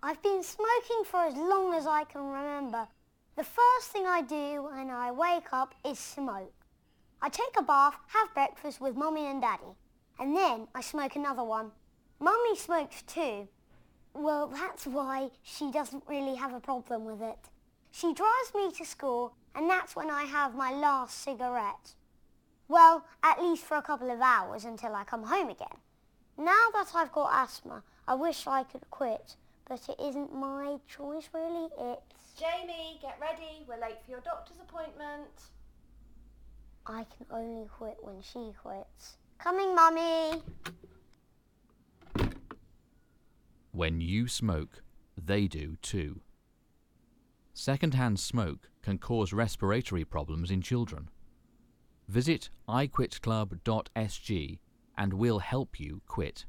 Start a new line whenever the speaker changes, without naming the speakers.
I've been smoking for as long as I can remember. The first thing I do when I wake up is smoke. I take a bath, have breakfast with Mummy and Daddy, and then I smoke another one. Mummy smokes too. Well, that's why she doesn't really have a problem with it. She drives me to school, and that's when I have my last cigarette. Well, at least for a couple of hours until I come home again. Now that I've got asthma, I wish I could quit, but it isn't my choice really, it's...
Jamie, get ready. We're late for your doctor's appointment.
I can only quit when she quits. Coming, Mummy!
When you smoke, they do too. Secondhand smoke can cause respiratory problems in children. Visit iquitclub.sg and we'll help you quit.